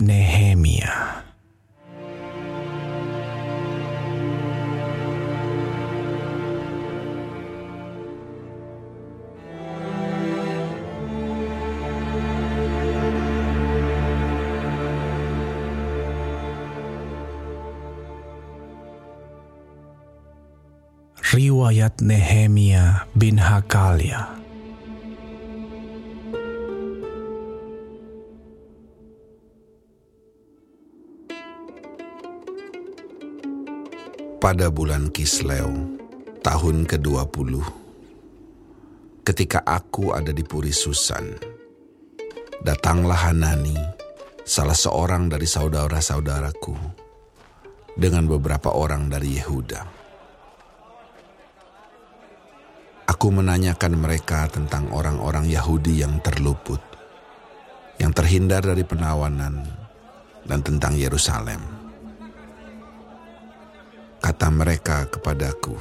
Nehemia. Riwayat Nehemia bin Hakalia Pada bulan Kisleu, tahun ke-20, ketika aku ada di Puri Susan, datanglah Hanani, salah seorang dari saudara-saudaraku, dengan beberapa orang dari Yehuda. Aku menanyakan mereka tentang orang-orang Yahudi yang terluput, yang terhindar dari penawanan, dan tentang Yerusalem kata mereka kepadaku,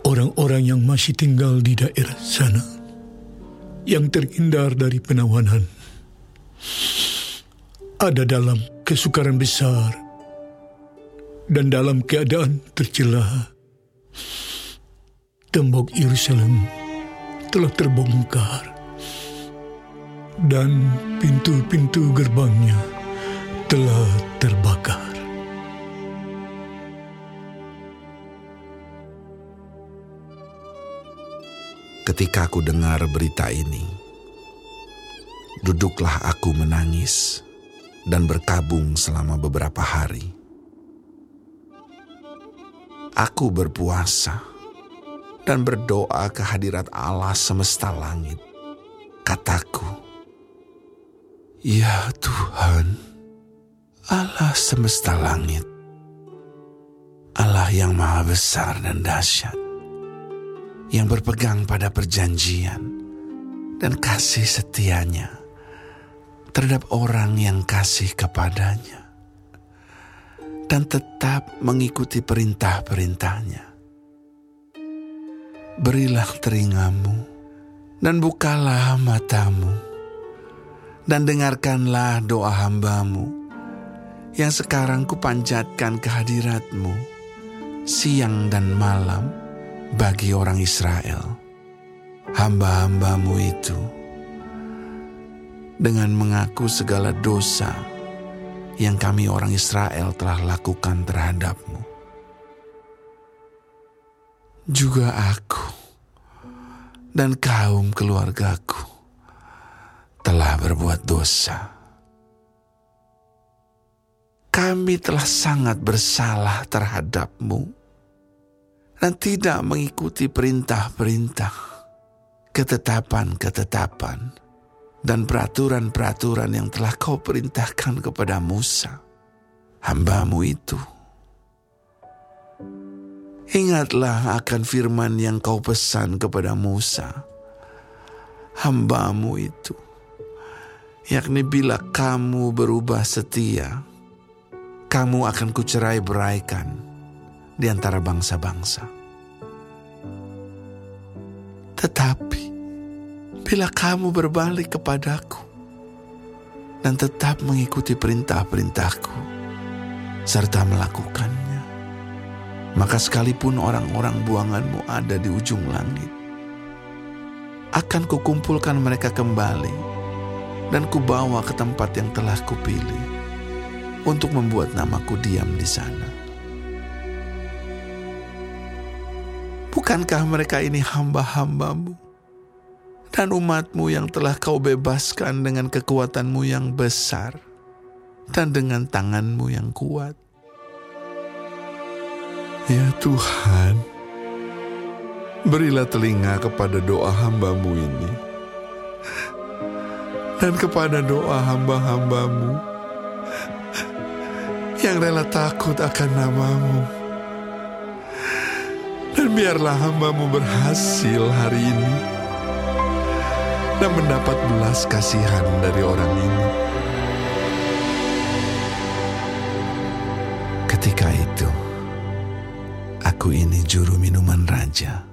Orang-orang yang masih tinggal di daerah sana, yang terhindar dari penawanan, ada dalam kesukaran besar dan dalam keadaan tercela. Tembok Yerusalem telah terbongkar dan pintu-pintu gerbangnya telah terbakar. Ketika aku dengar berita ini, duduklah aku menangis dan berkabung selama beberapa hari. Aku berpuasa dan berdoa ke hadirat Allah semesta langit. Kataku, Ya Tuhan, Allah semesta langit, Allah yang maha besar dan dahsyat yang berpegang pada perjanjian dan kasih setianya terhadap orang yang kasih kepadanya dan tetap mengikuti perintah-perintahnya. Berilah telingamu dan bukalah matamu dan dengarkanlah doa hambamu yang sekarang kupanjatkan kehadiratmu siang dan malam bagi orang Israel, hamba-hambamu itu, dengan mengaku segala dosa yang kami orang Israel telah lakukan terhadapmu. Juga aku dan kaum keluargaku telah berbuat dosa. Kami telah sangat bersalah terhadapmu dan tidak mengikuti perintah-perintah, ketetapan-ketetapan, dan peraturan-peraturan yang telah kau perintahkan kepada Musa, hambamu itu. Ingatlah akan firman yang kau pesan kepada Musa, hambamu itu, yakni bila kamu berubah setia, kamu akan kucerai beraikan di antara bangsa-bangsa. Tetapi, bila kamu berbalik kepadaku dan tetap mengikuti perintah-perintahku serta melakukannya, maka sekalipun orang-orang buanganmu ada di ujung langit, akan kukumpulkan mereka kembali dan kubawa ke tempat yang telah kupilih untuk membuat namaku diam di sana. Bukankah mereka ini hamba-hambamu dan umatmu yang telah kau bebaskan dengan kekuatanmu yang besar dan dengan tanganmu yang kuat? Ya Tuhan, berilah telinga kepada doa hambamu ini dan kepada doa hamba-hambamu yang rela takut akan namamu. Biarlah hambamu berhasil hari ini dan mendapat belas kasihan dari orang ini. Ketika itu, aku ini juru minuman raja